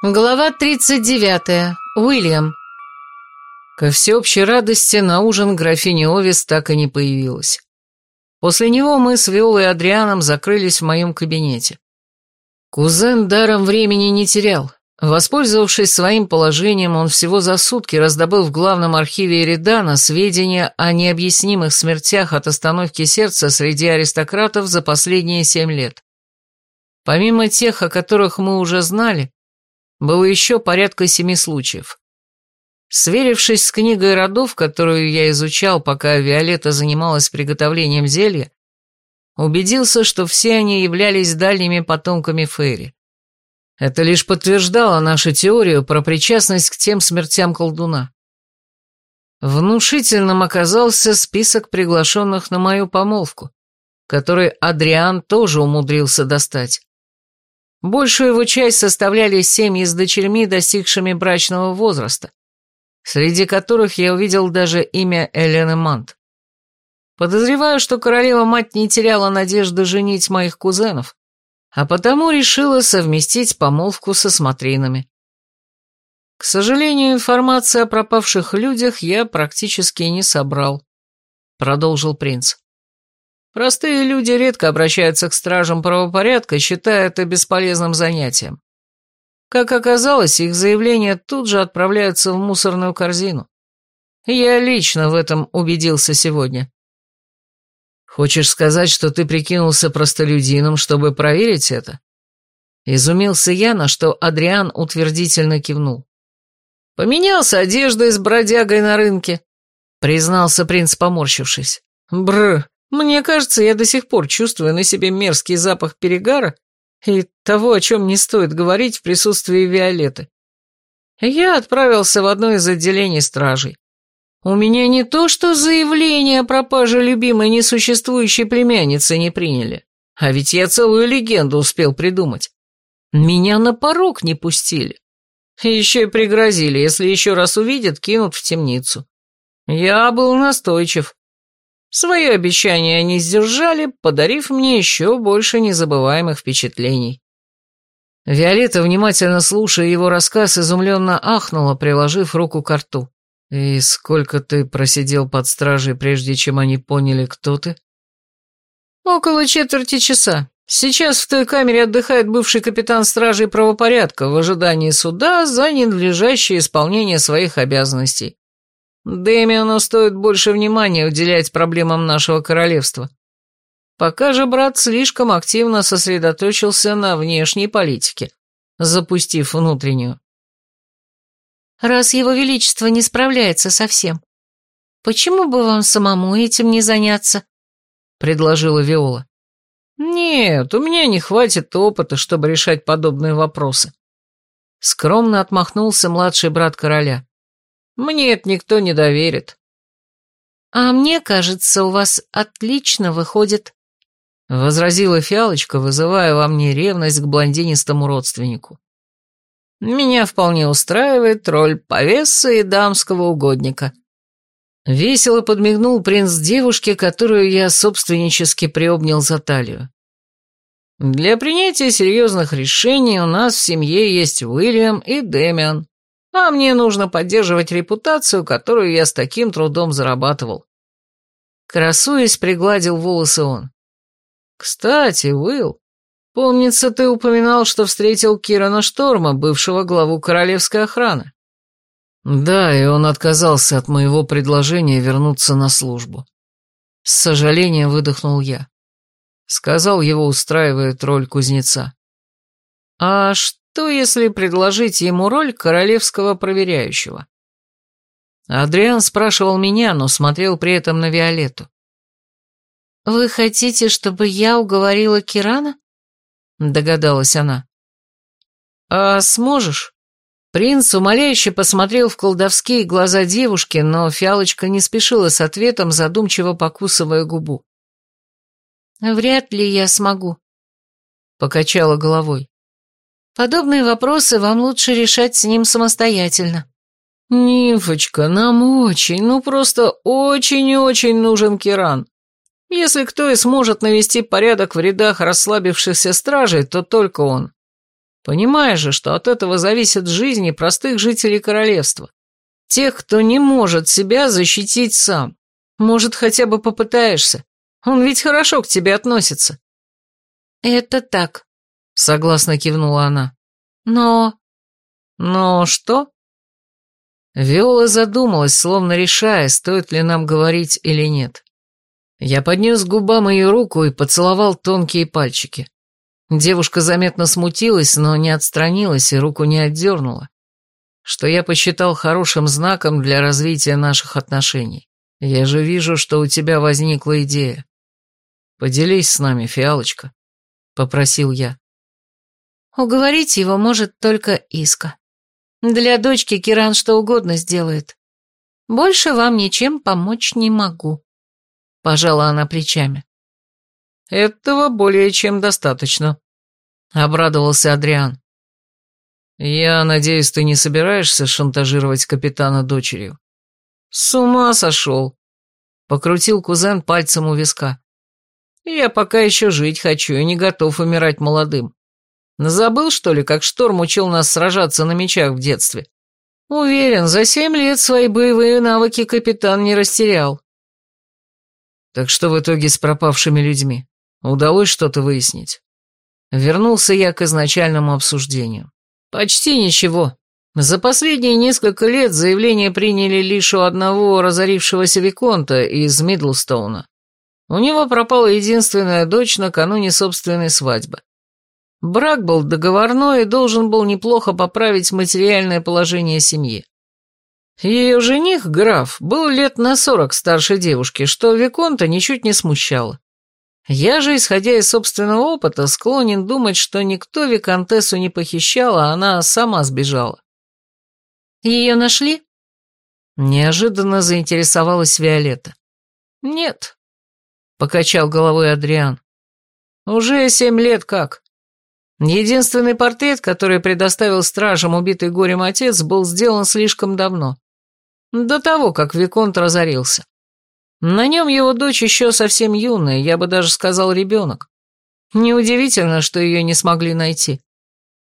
Глава 39. Уильям. Ко всеобщей радости на ужин графиня Овис так и не появилась. После него мы с Виолой и Адрианом закрылись в моем кабинете. Кузен даром времени не терял. Воспользовавшись своим положением, он всего за сутки раздобыл в главном архиве Эридана сведения о необъяснимых смертях от остановки сердца среди аристократов за последние семь лет. Помимо тех, о которых мы уже знали, было еще порядка семи случаев. Сверившись с книгой родов, которую я изучал, пока Виолетта занималась приготовлением зелья, убедился, что все они являлись дальними потомками Фейри. Это лишь подтверждало нашу теорию про причастность к тем смертям колдуна. Внушительным оказался список приглашенных на мою помолвку, который Адриан тоже умудрился достать. Большую его часть составляли семьи с дочерьми, достигшими брачного возраста, среди которых я увидел даже имя Элены Мант. Подозреваю, что королева-мать не теряла надежды женить моих кузенов, а потому решила совместить помолвку со смотринами. К сожалению, информации о пропавших людях я практически не собрал, продолжил принц. Простые люди редко обращаются к стражам правопорядка, считая это бесполезным занятием. Как оказалось, их заявления тут же отправляются в мусорную корзину. Я лично в этом убедился сегодня. Хочешь сказать, что ты прикинулся простолюдином, чтобы проверить это? Изумился я, на что Адриан утвердительно кивнул. Поменялся одеждой с бродягой на рынке, признался принц, поморщившись. Бр, мне кажется, я до сих пор чувствую на себе мерзкий запах перегара и того, о чем не стоит говорить в присутствии Виолетты. Я отправился в одно из отделений стражей. У меня не то, что заявление о пропаже любимой несуществующей племянницы не приняли, а ведь я целую легенду успел придумать. Меня на порог не пустили. Еще и пригрозили, если еще раз увидят, кинут в темницу. Я был настойчив. Свое обещание они сдержали, подарив мне еще больше незабываемых впечатлений. Виолетта, внимательно слушая его рассказ, изумленно ахнула, приложив руку к рту. «И сколько ты просидел под стражей, прежде чем они поняли, кто ты?» «Около четверти часа. Сейчас в той камере отдыхает бывший капитан стражей правопорядка в ожидании суда за ненадлежащее исполнение своих обязанностей. Дэмиону стоит больше внимания уделять проблемам нашего королевства. Пока же брат слишком активно сосредоточился на внешней политике, запустив внутреннюю. Раз его величество не справляется со всем, почему бы вам самому этим не заняться? Предложила Виола. Нет, у меня не хватит опыта, чтобы решать подобные вопросы. Скромно отмахнулся младший брат короля. Мне это никто не доверит. А мне кажется, у вас отлично выходит, возразила фиалочка, вызывая во мне ревность к блондинистому родственнику. Меня вполне устраивает роль повеса и дамского угодника. Весело подмигнул принц девушке, которую я собственнически приобнял за талию. Для принятия серьезных решений у нас в семье есть Уильям и Дэмиан а мне нужно поддерживать репутацию, которую я с таким трудом зарабатывал. Красуясь, пригладил волосы он. «Кстати, Уилл, помнится, ты упоминал, что встретил Кирана Шторма, бывшего главу королевской охраны». «Да, и он отказался от моего предложения вернуться на службу». С сожалением выдохнул я. Сказал, его устраивает роль кузнеца. «А что?» Что, если предложить ему роль королевского проверяющего? Адриан спрашивал меня, но смотрел при этом на Виолетту. «Вы хотите, чтобы я уговорила Кирана?» Догадалась она. «А сможешь?» Принц умоляюще посмотрел в колдовские глаза девушки, но фиалочка не спешила с ответом, задумчиво покусывая губу. «Вряд ли я смогу», — покачала головой. Подобные вопросы вам лучше решать с ним самостоятельно. Нимфочка, нам очень, ну просто очень-очень нужен Киран. Если кто и сможет навести порядок в рядах расслабившихся стражей, то только он. Понимаешь же, что от этого зависит жизни простых жителей королевства. Тех, кто не может себя защитить сам. Может, хотя бы попытаешься. Он ведь хорошо к тебе относится». «Это так», — согласно кивнула она. «Но...» «Но что?» Виола задумалась, словно решая, стоит ли нам говорить или нет. Я поднес губам ее руку и поцеловал тонкие пальчики. Девушка заметно смутилась, но не отстранилась и руку не отдернула, что я посчитал хорошим знаком для развития наших отношений. Я же вижу, что у тебя возникла идея. Поделись с нами, фиалочка, — попросил я. Уговорить его может только Иска. Для дочки Киран что угодно сделает. Больше вам ничем помочь не могу. Пожала она плечами. Этого более чем достаточно, обрадовался Адриан. Я надеюсь, ты не собираешься шантажировать капитана дочерью. С ума сошел. Покрутил кузен пальцем у виска. Я пока еще жить хочу и не готов умирать молодым. Забыл, что ли, как Шторм учил нас сражаться на мечах в детстве? Уверен, за семь лет свои боевые навыки капитан не растерял. Так что в итоге с пропавшими людьми? Удалось что-то выяснить? Вернулся я к изначальному обсуждению. Почти ничего. За последние несколько лет заявление приняли лишь у одного разорившегося Виконта из Мидлстоуна. У него пропала единственная дочь накануне собственной свадьбы. Брак был договорной и должен был неплохо поправить материальное положение семьи. Ее жених, граф, был лет на сорок старше девушки, что Виконта ничуть не смущало. Я же, исходя из собственного опыта, склонен думать, что никто Виконтессу не похищал, а она сама сбежала. «Ее нашли?» Неожиданно заинтересовалась Виолетта. «Нет», — покачал головой Адриан. «Уже семь лет как. Единственный портрет, который предоставил стражам убитый горем отец, был сделан слишком давно. До того, как Виконт разорился. На нем его дочь еще совсем юная, я бы даже сказал ребенок. Неудивительно, что ее не смогли найти.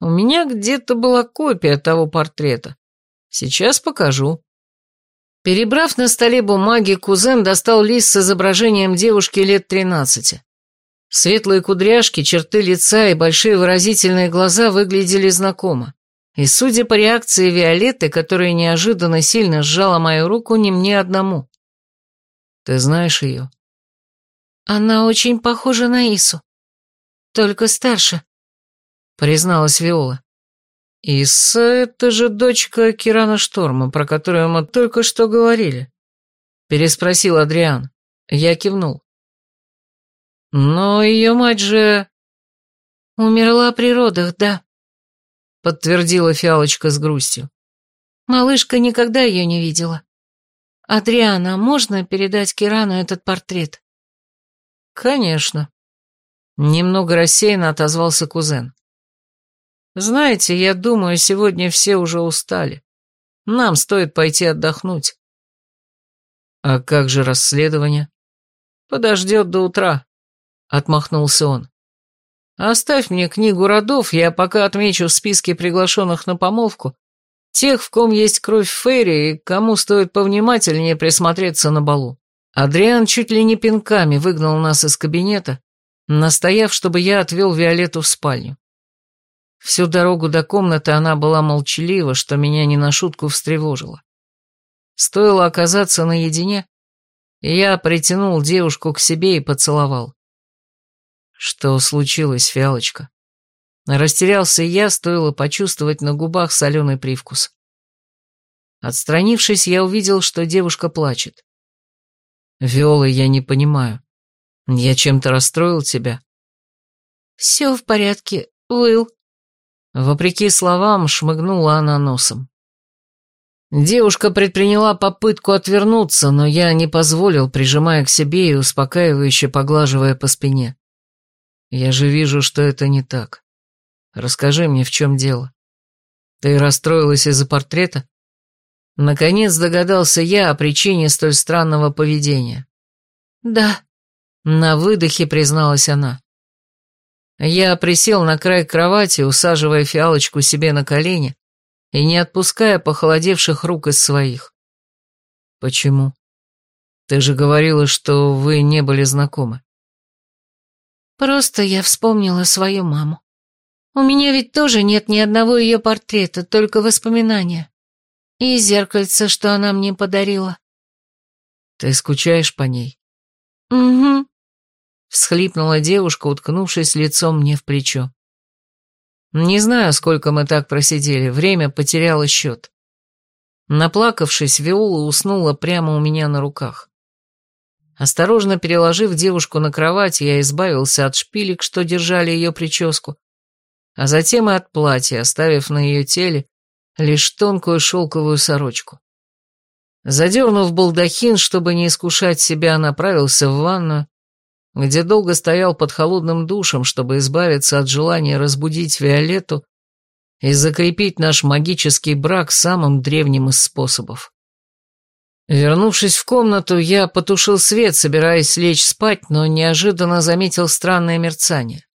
У меня где-то была копия того портрета. Сейчас покажу. Перебрав на столе бумаги, кузен достал лист с изображением девушки лет тринадцати. Светлые кудряшки, черты лица и большие выразительные глаза выглядели знакомо. И судя по реакции Виолетты, которая неожиданно сильно сжала мою руку, не мне одному. Ты знаешь ее? Она очень похожа на Ису. Только старше, призналась Виола. Иса — это же дочка Кирана Шторма, про которую мы только что говорили. Переспросил Адриан. Я кивнул. Но ее мать же... Умерла при родах, да, подтвердила Фиалочка с грустью. Малышка никогда ее не видела. Адриана, можно передать Кирану этот портрет? Конечно. Немного рассеянно отозвался кузен. Знаете, я думаю, сегодня все уже устали. Нам стоит пойти отдохнуть. А как же расследование? Подождет до утра. Отмахнулся он. Оставь мне книгу родов, я пока отмечу в списке приглашенных на помолвку тех, в ком есть кровь Ферри и кому стоит повнимательнее присмотреться на балу. Адриан чуть ли не пинками выгнал нас из кабинета, настояв, чтобы я отвел Виолетту в спальню. Всю дорогу до комнаты она была молчалива, что меня не на шутку встревожило. Стоило оказаться наедине, я притянул девушку к себе и поцеловал. Что случилось, фиалочка? Растерялся я, стоило почувствовать на губах соленый привкус. Отстранившись, я увидел, что девушка плачет. Виола, я не понимаю. Я чем-то расстроил тебя? Все в порядке, Уилл. Вопреки словам, шмыгнула она носом. Девушка предприняла попытку отвернуться, но я не позволил, прижимая к себе и успокаивающе поглаживая по спине. Я же вижу, что это не так. Расскажи мне, в чем дело. Ты расстроилась из-за портрета? Наконец догадался я о причине столь странного поведения. Да. На выдохе призналась она. Я присел на край кровати, усаживая фиалочку себе на колени и не отпуская похолодевших рук из своих. «Почему? Ты же говорила, что вы не были знакомы». «Просто я вспомнила свою маму. У меня ведь тоже нет ни одного ее портрета, только воспоминания. И зеркальце, что она мне подарила». «Ты скучаешь по ней?» «Угу», — всхлипнула девушка, уткнувшись лицом мне в плечо. Не знаю, сколько мы так просидели, время потеряло счет. Наплакавшись, Виола уснула прямо у меня на руках. Осторожно переложив девушку на кровать, я избавился от шпилек, что держали ее прическу, а затем и от платья, оставив на ее теле лишь тонкую шелковую сорочку. Задернув балдахин, чтобы не искушать себя, направился в ванную, где долго стоял под холодным душем, чтобы избавиться от желания разбудить Виолетту и закрепить наш магический брак самым древним из способов. Вернувшись в комнату, я потушил свет, собираясь лечь спать, но неожиданно заметил странное мерцание.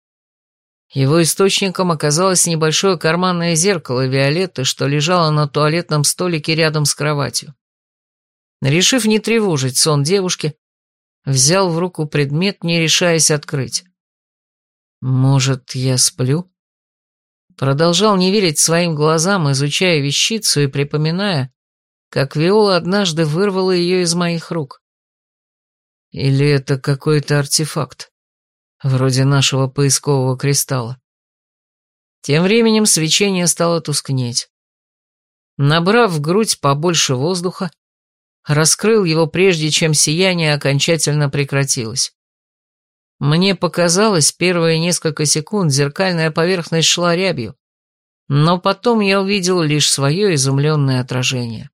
Его источником оказалось небольшое карманное зеркало Виолетты, что лежало на туалетном столике рядом с кроватью. Решив не тревожить сон девушки, взял в руку предмет, не решаясь открыть. «Может, я сплю?» Продолжал не верить своим глазам, изучая вещицу и припоминая, как Виола однажды вырвала ее из моих рук. Или это какой-то артефакт, вроде нашего поискового кристалла. Тем временем свечение стало тускнеть. Набрав в грудь побольше воздуха, раскрыл его прежде, чем сияние окончательно прекратилось. Мне показалось, первые несколько секунд зеркальная поверхность шла рябью, но потом я увидел лишь свое изумленное отражение.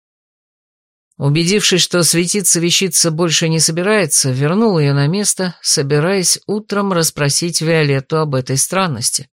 Убедившись, что светиться вещица больше не собирается, вернул ее на место, собираясь утром расспросить Виолетту об этой странности.